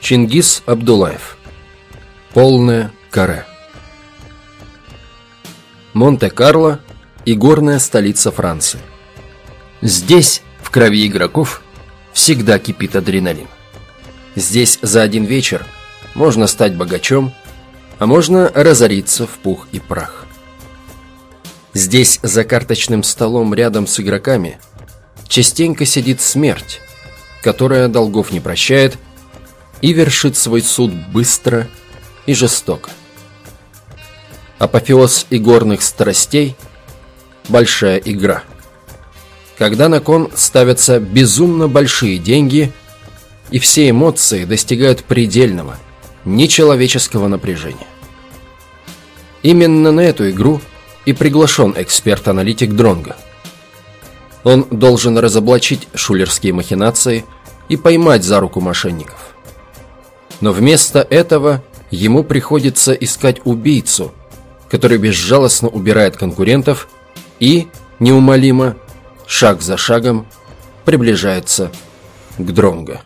Чингис Абдулаев. Полное каре. Монте-Карло и горная столица Франции. Здесь, в крови игроков, всегда кипит адреналин. Здесь за один вечер можно стать богачом, а можно разориться в пух и прах. Здесь за карточным столом рядом с игроками частенько сидит смерть, которая долгов не прощает и вершит свой суд быстро и жестоко. Апофеоз игорных страстей – большая игра. Когда на кон ставятся безумно большие деньги, и все эмоции достигают предельного, нечеловеческого напряжения. Именно на эту игру и приглашен эксперт-аналитик Дронга. Он должен разоблачить шулерские махинации и поймать за руку мошенников. Но вместо этого ему приходится искать убийцу, который безжалостно убирает конкурентов и, неумолимо, шаг за шагом, приближается к Дронго.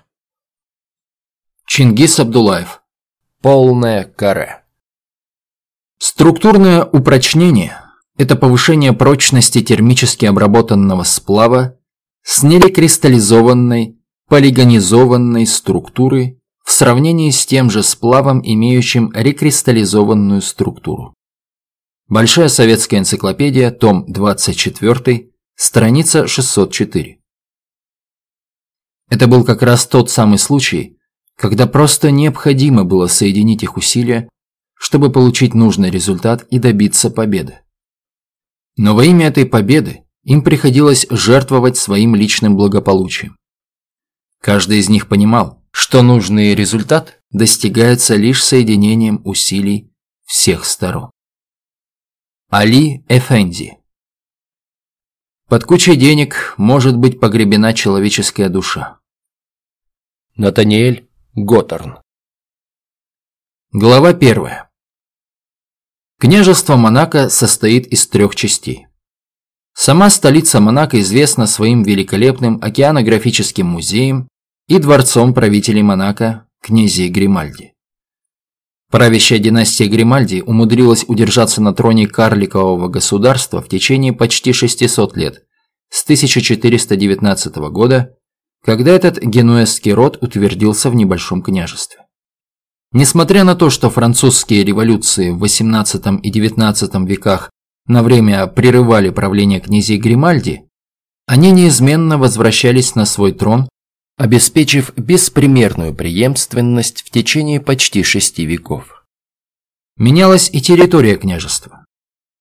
Чингис Абдулаев. Полное каре. Структурное упрочнение – это повышение прочности термически обработанного сплава с нерекристаллизованной, полигонизованной структурой в сравнении с тем же сплавом, имеющим рекристаллизованную структуру. Большая советская энциклопедия, том 24, страница 604. Это был как раз тот самый случай, когда просто необходимо было соединить их усилия, чтобы получить нужный результат и добиться победы. Но во имя этой победы им приходилось жертвовать своим личным благополучием. Каждый из них понимал, что нужный результат достигается лишь соединением усилий всех сторон. Али Эфенди Под кучей денег может быть погребена человеческая душа. Натаниэль Готтерн Глава первая. Княжество Монако состоит из трех частей. Сама столица Монако известна своим великолепным океанографическим музеем и дворцом правителей Монако, князей Гримальди. Правящая династия Гримальди умудрилась удержаться на троне карликового государства в течение почти 600 лет, с 1419 года, когда этот генуэзский род утвердился в небольшом княжестве. Несмотря на то, что французские революции в XVIII и XIX веках на время прерывали правление князей Гримальди, они неизменно возвращались на свой трон обеспечив беспримерную преемственность в течение почти шести веков. Менялась и территория княжества.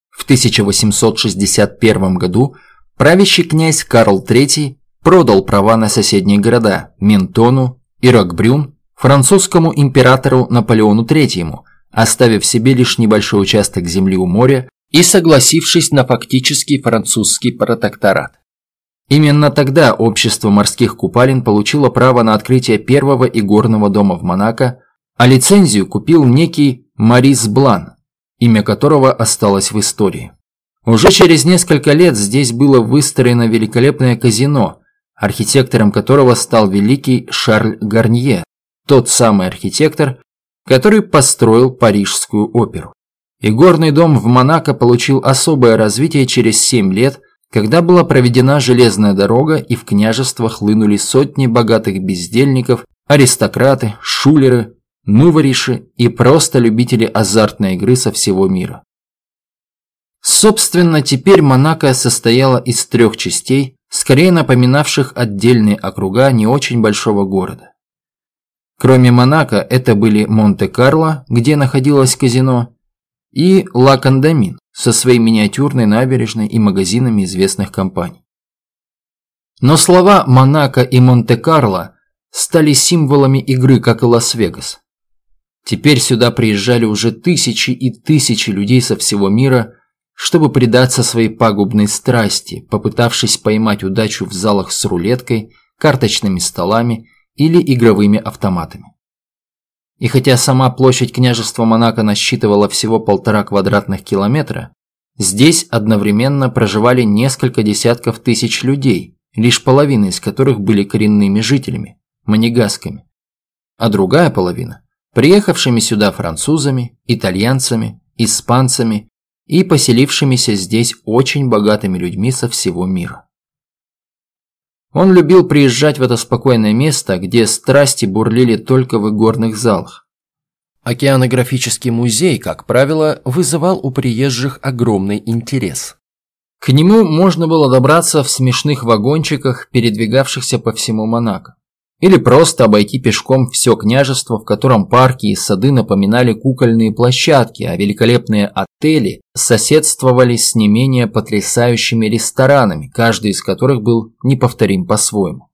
В 1861 году правящий князь Карл III продал права на соседние города Ментону и Рокбрюн французскому императору Наполеону III, оставив себе лишь небольшой участок земли у моря и согласившись на фактический французский протекторат. Именно тогда общество морских купалин получило право на открытие первого игорного дома в Монако, а лицензию купил некий Марис Блан, имя которого осталось в истории. Уже через несколько лет здесь было выстроено великолепное казино, архитектором которого стал великий Шарль Гарнье, тот самый архитектор, который построил Парижскую оперу. Игорный дом в Монако получил особое развитие через 7 лет – когда была проведена железная дорога и в княжество хлынули сотни богатых бездельников, аристократы, шулеры, нувориши и просто любители азартной игры со всего мира. Собственно, теперь Монако состояла из трех частей, скорее напоминавших отдельные округа не очень большого города. Кроме Монако, это были Монте-Карло, где находилось казино, и Ла-Кондамин со своей миниатюрной набережной и магазинами известных компаний. Но слова «Монако» и «Монте-Карло» стали символами игры, как и Лас-Вегас. Теперь сюда приезжали уже тысячи и тысячи людей со всего мира, чтобы предаться своей пагубной страсти, попытавшись поймать удачу в залах с рулеткой, карточными столами или игровыми автоматами. И хотя сама площадь княжества Монако насчитывала всего полтора квадратных километра, здесь одновременно проживали несколько десятков тысяч людей, лишь половина из которых были коренными жителями – манегасками. а другая половина – приехавшими сюда французами, итальянцами, испанцами и поселившимися здесь очень богатыми людьми со всего мира. Он любил приезжать в это спокойное место, где страсти бурлили только в игорных залах. Океанографический музей, как правило, вызывал у приезжих огромный интерес. К нему можно было добраться в смешных вагончиках, передвигавшихся по всему Монако. Или просто обойти пешком все княжество, в котором парки и сады напоминали кукольные площадки, а великолепные отели соседствовали с не менее потрясающими ресторанами, каждый из которых был неповторим по-своему.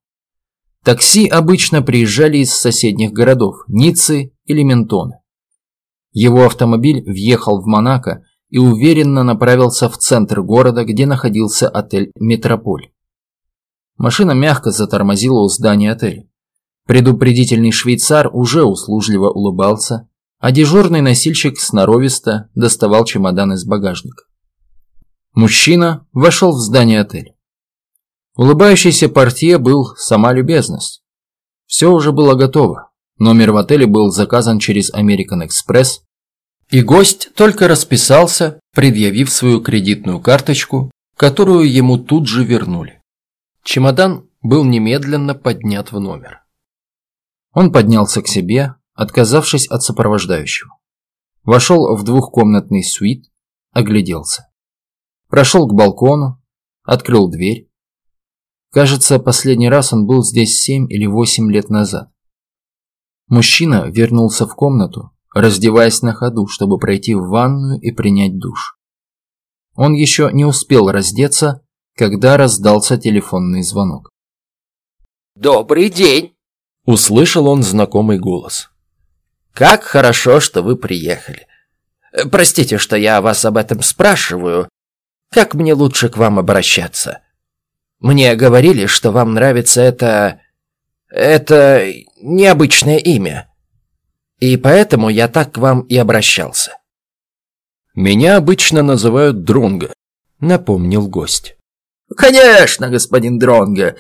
Такси обычно приезжали из соседних городов – Ниццы или Ментоны. Его автомобиль въехал в Монако и уверенно направился в центр города, где находился отель «Метрополь». Машина мягко затормозила у здания отеля. Предупредительный швейцар уже услужливо улыбался, а дежурный носильщик сноровисто доставал чемодан из багажника. Мужчина вошел в здание отеля. Улыбающийся портье был сама любезность. Все уже было готово. Номер в отеле был заказан через American Express, и гость только расписался, предъявив свою кредитную карточку, которую ему тут же вернули. Чемодан был немедленно поднят в номер. Он поднялся к себе, отказавшись от сопровождающего. Вошел в двухкомнатный суит, огляделся. Прошел к балкону, открыл дверь. Кажется, последний раз он был здесь семь или восемь лет назад. Мужчина вернулся в комнату, раздеваясь на ходу, чтобы пройти в ванную и принять душ. Он еще не успел раздеться, когда раздался телефонный звонок. «Добрый день!» Услышал он знакомый голос. «Как хорошо, что вы приехали. Простите, что я вас об этом спрашиваю. Как мне лучше к вам обращаться? Мне говорили, что вам нравится это... это необычное имя. И поэтому я так к вам и обращался». «Меня обычно называют Дронго», — напомнил гость. «Конечно, господин Дронго.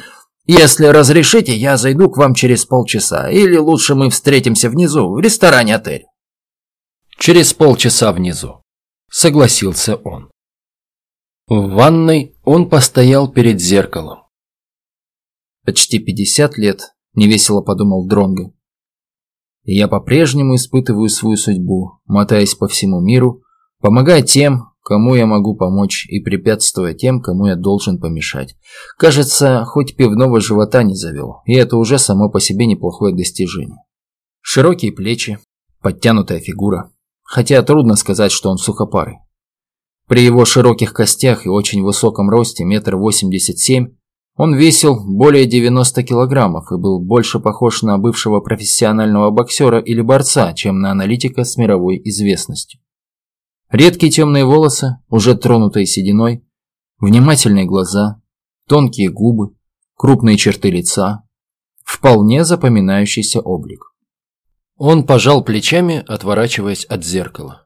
Если разрешите, я зайду к вам через полчаса, или лучше мы встретимся внизу, в ресторане отеля. Через полчаса внизу, согласился он. В ванной он постоял перед зеркалом. Почти 50 лет, невесело подумал Дронго. Я по-прежнему испытываю свою судьбу, мотаясь по всему миру, помогая тем, кому я могу помочь и препятствуя тем, кому я должен помешать. Кажется, хоть пивного живота не завел, и это уже само по себе неплохое достижение. Широкие плечи, подтянутая фигура, хотя трудно сказать, что он сухопарый. При его широких костях и очень высоком росте, метр восемьдесят семь, он весил более 90 килограммов и был больше похож на бывшего профессионального боксера или борца, чем на аналитика с мировой известностью. Редкие темные волосы, уже тронутые сединой, внимательные глаза, тонкие губы, крупные черты лица, вполне запоминающийся облик. Он пожал плечами, отворачиваясь от зеркала.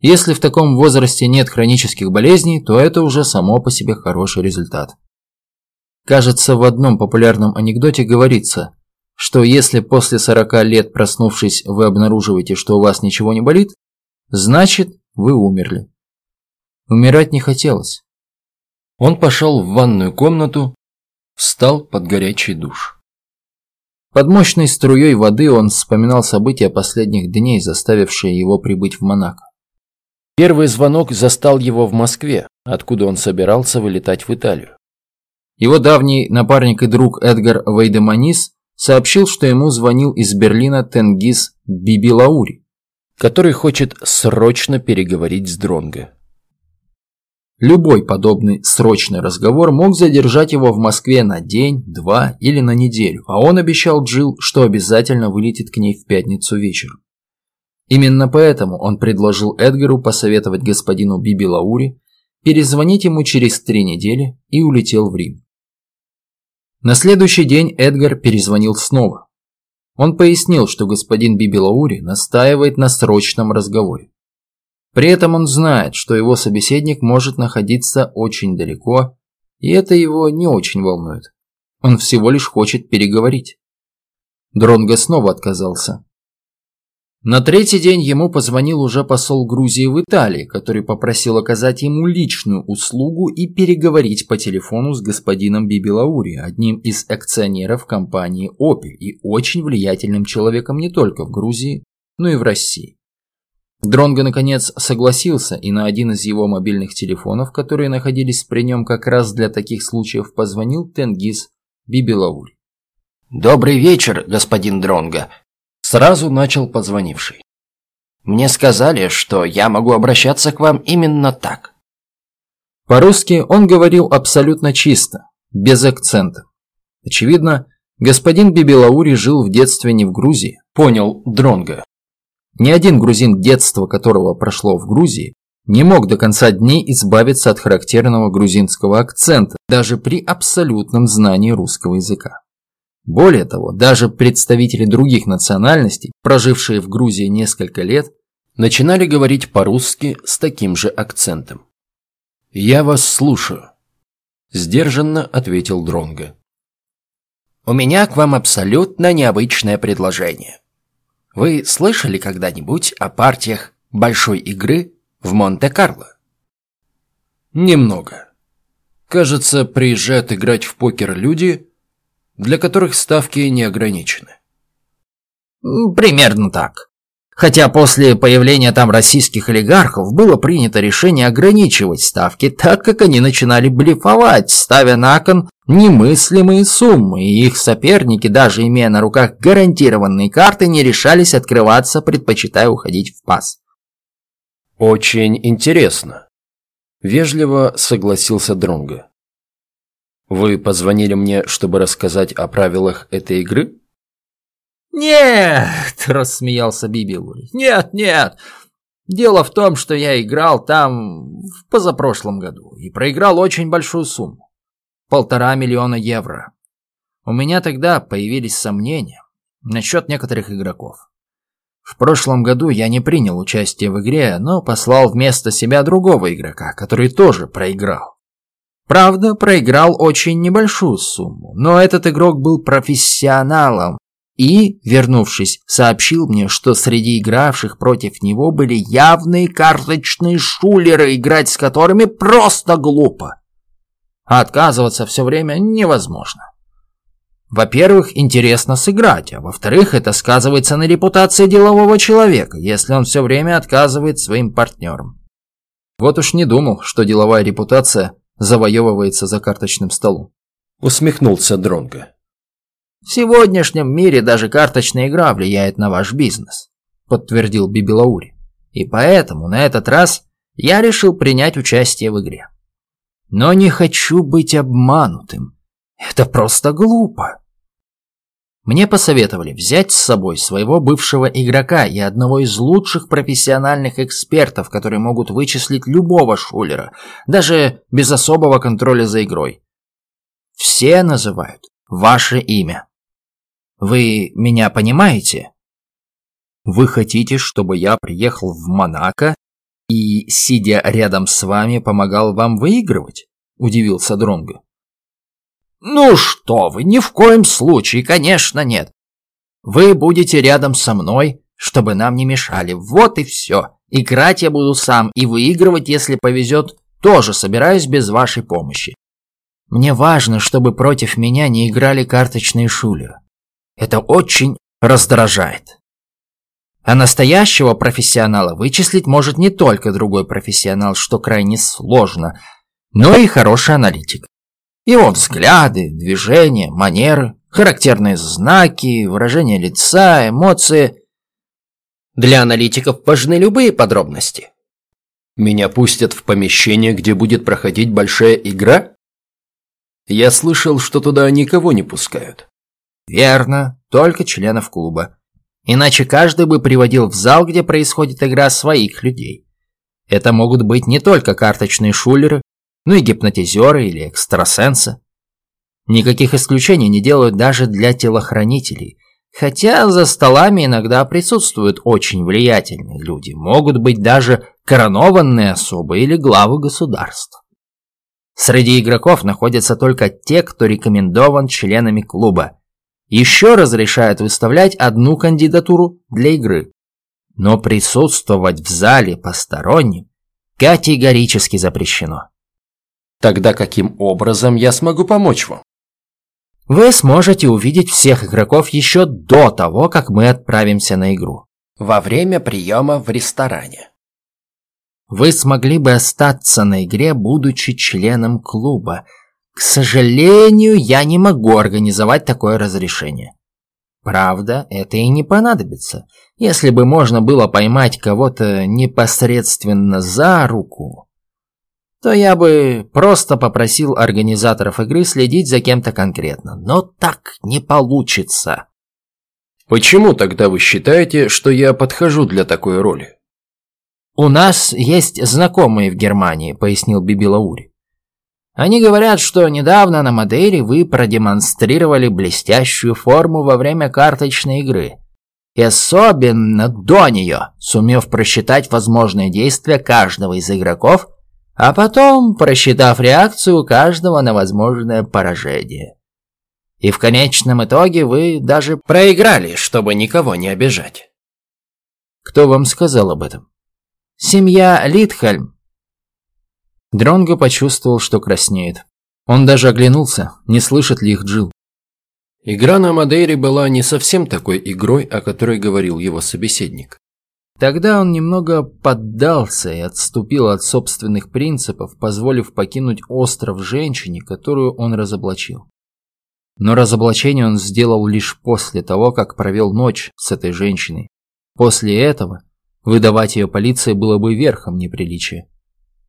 Если в таком возрасте нет хронических болезней, то это уже само по себе хороший результат. Кажется, в одном популярном анекдоте говорится, что если после 40 лет проснувшись вы обнаруживаете, что у вас ничего не болит, значит вы умерли. Умирать не хотелось. Он пошел в ванную комнату, встал под горячий душ. Под мощной струей воды он вспоминал события последних дней, заставившие его прибыть в Монако. Первый звонок застал его в Москве, откуда он собирался вылетать в Италию. Его давний напарник и друг Эдгар Вейдеманис сообщил, что ему звонил из Берлина Тенгиз Бибилаури который хочет срочно переговорить с Дронго. Любой подобный срочный разговор мог задержать его в Москве на день, два или на неделю, а он обещал Джилл, что обязательно вылетит к ней в пятницу вечером. Именно поэтому он предложил Эдгару посоветовать господину Биби Лаури перезвонить ему через три недели и улетел в Рим. На следующий день Эдгар перезвонил снова. Он пояснил, что господин Бибилаури настаивает на срочном разговоре. При этом он знает, что его собеседник может находиться очень далеко, и это его не очень волнует. Он всего лишь хочет переговорить. Дронго снова отказался. На третий день ему позвонил уже посол Грузии в Италии, который попросил оказать ему личную услугу и переговорить по телефону с господином Бибилаури, одним из акционеров компании «Опель» и очень влиятельным человеком не только в Грузии, но и в России. Дронго наконец согласился, и на один из его мобильных телефонов, которые находились при нем как раз для таких случаев, позвонил Тенгиз Бибилаури. «Добрый вечер, господин Дронго», Сразу начал позвонивший. Мне сказали, что я могу обращаться к вам именно так. По-русски он говорил абсолютно чисто, без акцента. Очевидно, господин Бибилаури жил в детстве не в Грузии, понял Дронга. Ни один грузин, детства которого прошло в Грузии, не мог до конца дней избавиться от характерного грузинского акцента, даже при абсолютном знании русского языка. Более того, даже представители других национальностей, прожившие в Грузии несколько лет, начинали говорить по-русски с таким же акцентом. «Я вас слушаю», – сдержанно ответил Дронго. «У меня к вам абсолютно необычное предложение. Вы слышали когда-нибудь о партиях большой игры в Монте-Карло?» «Немного. Кажется, приезжают играть в покер люди – для которых ставки не ограничены. Примерно так. Хотя после появления там российских олигархов было принято решение ограничивать ставки, так как они начинали блефовать, ставя на кон немыслимые суммы, и их соперники, даже имея на руках гарантированные карты, не решались открываться, предпочитая уходить в пас. «Очень интересно», – вежливо согласился Дронго. Вы позвонили мне, чтобы рассказать о правилах этой игры? Нет, рассмеялся Бибилури. Нет, нет. Дело в том, что я играл там в позапрошлом году и проиграл очень большую сумму. Полтора миллиона евро. У меня тогда появились сомнения насчет некоторых игроков. В прошлом году я не принял участие в игре, но послал вместо себя другого игрока, который тоже проиграл. Правда, проиграл очень небольшую сумму, но этот игрок был профессионалом и, вернувшись, сообщил мне, что среди игравших против него были явные карточные шулеры, играть с которыми просто глупо. А отказываться все время невозможно. Во-первых, интересно сыграть, а во-вторых, это сказывается на репутации делового человека, если он все время отказывает своим партнерам. Вот уж не думал, что деловая репутация завоевывается за карточным столом. Усмехнулся Дронго. В сегодняшнем мире даже карточная игра влияет на ваш бизнес, подтвердил Бибилаури. И поэтому на этот раз я решил принять участие в игре. Но не хочу быть обманутым. Это просто глупо. Мне посоветовали взять с собой своего бывшего игрока и одного из лучших профессиональных экспертов, которые могут вычислить любого шулера, даже без особого контроля за игрой. Все называют ваше имя. Вы меня понимаете? Вы хотите, чтобы я приехал в Монако и, сидя рядом с вами, помогал вам выигрывать? Удивился Дронго. «Ну что вы, ни в коем случае, конечно, нет. Вы будете рядом со мной, чтобы нам не мешали. Вот и все. Играть я буду сам и выигрывать, если повезет, тоже собираюсь без вашей помощи. Мне важно, чтобы против меня не играли карточные шулеры. Это очень раздражает. А настоящего профессионала вычислить может не только другой профессионал, что крайне сложно, но и хороший аналитик. Его взгляды, движения, манеры, характерные знаки, выражение лица, эмоции. Для аналитиков важны любые подробности. Меня пустят в помещение, где будет проходить большая игра? Я слышал, что туда никого не пускают. Верно, только членов клуба. Иначе каждый бы приводил в зал, где происходит игра своих людей. Это могут быть не только карточные шулеры, ну и гипнотизеры или экстрасенсы. Никаких исключений не делают даже для телохранителей, хотя за столами иногда присутствуют очень влиятельные люди, могут быть даже коронованные особы или главы государств. Среди игроков находятся только те, кто рекомендован членами клуба. еще разрешают выставлять одну кандидатуру для игры. Но присутствовать в зале посторонним категорически запрещено. Тогда каким образом я смогу помочь вам? Вы сможете увидеть всех игроков еще до того, как мы отправимся на игру. Во время приема в ресторане. Вы смогли бы остаться на игре, будучи членом клуба. К сожалению, я не могу организовать такое разрешение. Правда, это и не понадобится. Если бы можно было поймать кого-то непосредственно за руку, то я бы просто попросил организаторов игры следить за кем-то конкретно. Но так не получится. Почему тогда вы считаете, что я подхожу для такой роли? «У нас есть знакомые в Германии», — пояснил Бибилаури. «Они говорят, что недавно на Мадейре вы продемонстрировали блестящую форму во время карточной игры. И особенно до нее, сумев просчитать возможные действия каждого из игроков а потом просчитав реакцию каждого на возможное поражение. И в конечном итоге вы даже проиграли, чтобы никого не обижать. Кто вам сказал об этом? Семья Литхельм. Дронго почувствовал, что краснеет. Он даже оглянулся, не слышит ли их Джил. Игра на Мадейре была не совсем такой игрой, о которой говорил его собеседник. Тогда он немного поддался и отступил от собственных принципов, позволив покинуть остров женщине, которую он разоблачил. Но разоблачение он сделал лишь после того, как провел ночь с этой женщиной. После этого выдавать ее полиции было бы верхом неприличия.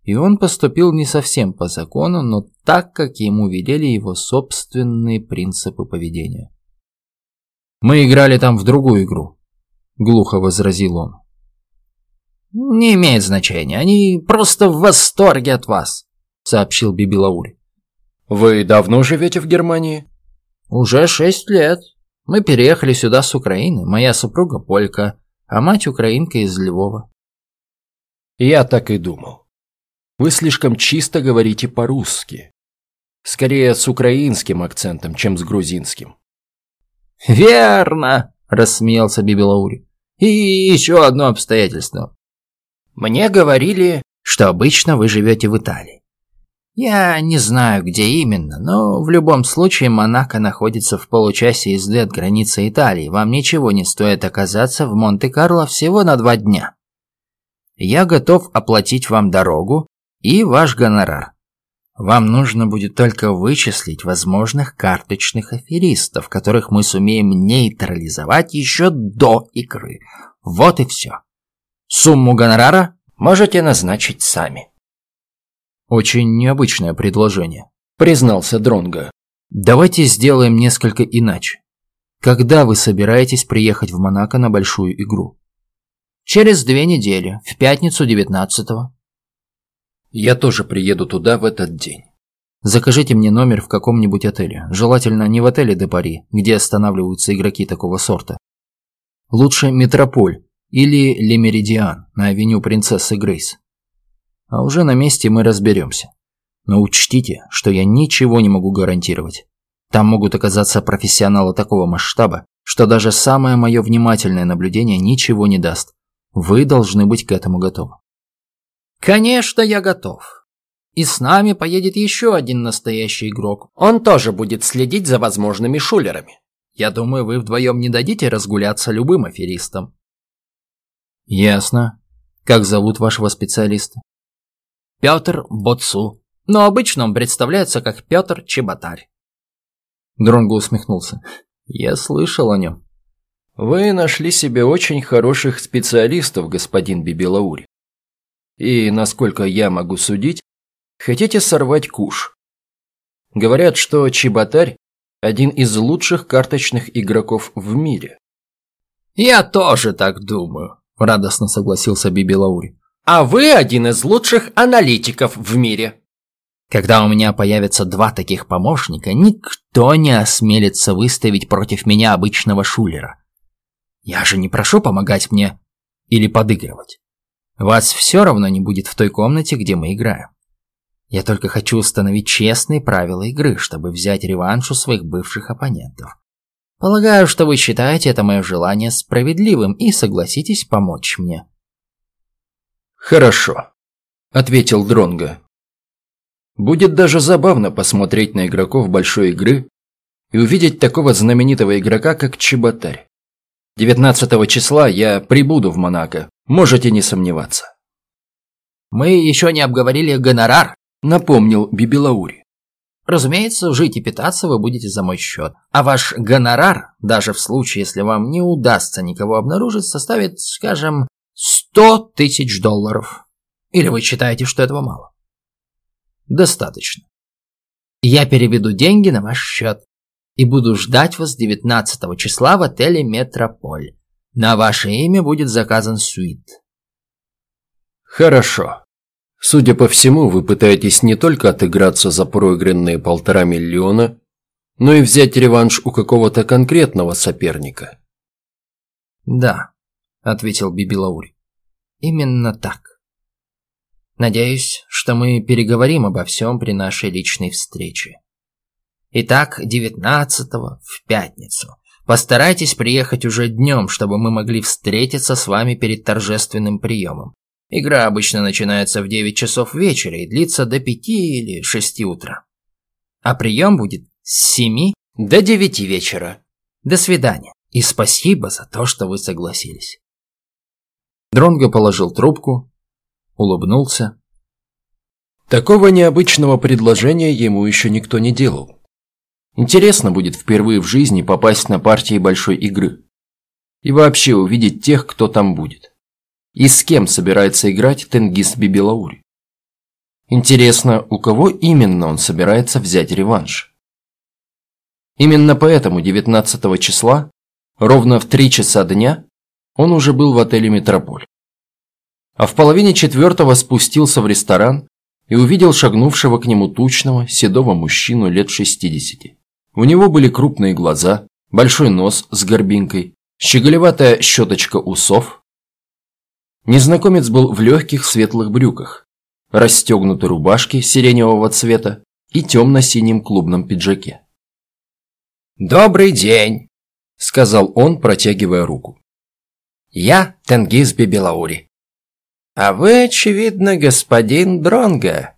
И он поступил не совсем по закону, но так, как ему велели его собственные принципы поведения. «Мы играли там в другую игру», — глухо возразил он. «Не имеет значения, они просто в восторге от вас», — сообщил Бибилаури. «Вы давно живете в Германии?» «Уже шесть лет. Мы переехали сюда с Украины. Моя супруга полька, а мать украинка из Львова». «Я так и думал. Вы слишком чисто говорите по-русски. Скорее с украинским акцентом, чем с грузинским». «Верно!» – рассмеялся Бибилаури. «И еще одно обстоятельство. Мне говорили, что обычно вы живете в Италии. Я не знаю, где именно, но в любом случае Монако находится в получасе езды от границы Италии. Вам ничего не стоит оказаться в Монте-Карло всего на два дня. Я готов оплатить вам дорогу и ваш гонорар. Вам нужно будет только вычислить возможных карточных аферистов, которых мы сумеем нейтрализовать еще до игры. Вот и все. Сумму гонорара можете назначить сами. Очень необычное предложение, признался Дронго. Давайте сделаем несколько иначе. Когда вы собираетесь приехать в Монако на большую игру? Через две недели, в пятницу 19-го. Я тоже приеду туда в этот день. Закажите мне номер в каком-нибудь отеле. Желательно не в отеле де Пари, где останавливаются игроки такого сорта. Лучше Метрополь, или Лемеридиан на авеню Принцессы Грейс. А уже на месте мы разберемся. Но учтите, что я ничего не могу гарантировать. Там могут оказаться профессионалы такого масштаба, что даже самое мое внимательное наблюдение ничего не даст. Вы должны быть к этому готовы. Конечно, я готов. И с нами поедет еще один настоящий игрок. Он тоже будет следить за возможными шулерами. Я думаю, вы вдвоем не дадите разгуляться любым аферистам. «Ясно. Как зовут вашего специалиста?» «Петр Боцу. Но обычно он представляется как Петр Чеботарь». Дронго усмехнулся. «Я слышал о нем». «Вы нашли себе очень хороших специалистов, господин Бибилаури. И, насколько я могу судить, хотите сорвать куш. Говорят, что Чеботарь – один из лучших карточных игроков в мире». «Я тоже так думаю», – радостно согласился Биби Лаури. «А вы один из лучших аналитиков в мире!» Когда у меня появятся два таких помощника, никто не осмелится выставить против меня обычного шулера. Я же не прошу помогать мне или подыгрывать. Вас все равно не будет в той комнате, где мы играем. Я только хочу установить честные правила игры, чтобы взять реванш у своих бывших оппонентов. Полагаю, что вы считаете это мое желание справедливым и согласитесь помочь мне. Хорошо, ответил Дронго. Будет даже забавно посмотреть на игроков большой игры и увидеть такого знаменитого игрока, как Чеботарь. 19 числа я прибуду в Монако, можете не сомневаться. Мы еще не обговорили гонорар, напомнил Бибилаури. Разумеется, жить и питаться вы будете за мой счет. А ваш гонорар, даже в случае, если вам не удастся никого обнаружить, составит, скажем, 100 тысяч долларов. Или вы считаете, что этого мало? Достаточно. Я переведу деньги на ваш счет и буду ждать вас 19 числа в отеле «Метрополь». На ваше имя будет заказан суит. Хорошо. Судя по всему, вы пытаетесь не только отыграться за проигранные полтора миллиона, но и взять реванш у какого-то конкретного соперника. Да, ответил Бибилаури. Именно так. Надеюсь, что мы переговорим обо всем при нашей личной встрече. Итак, 19-го в пятницу. Постарайтесь приехать уже днем, чтобы мы могли встретиться с вами перед торжественным приемом. Игра обычно начинается в 9 часов вечера и длится до 5 или 6 утра. А прием будет с 7 до 9 вечера. До свидания. И спасибо за то, что вы согласились. Дронго положил трубку, улыбнулся. Такого необычного предложения ему еще никто не делал. Интересно будет впервые в жизни попасть на партии большой игры. И вообще увидеть тех, кто там будет. И с кем собирается играть Тенгиз Бибилаури? Интересно, у кого именно он собирается взять реванш? Именно поэтому 19 числа, ровно в 3 часа дня, он уже был в отеле «Метрополь». А в половине четвертого спустился в ресторан и увидел шагнувшего к нему тучного, седого мужчину лет 60. У него были крупные глаза, большой нос с горбинкой, щеголеватая щеточка усов, Незнакомец был в легких светлых брюках, расстегнутой рубашке сиреневого цвета и темно-синем клубном пиджаке. «Добрый день», – сказал он, протягивая руку. «Я Тенгиз Бибелаури. А вы, очевидно, господин Дронга.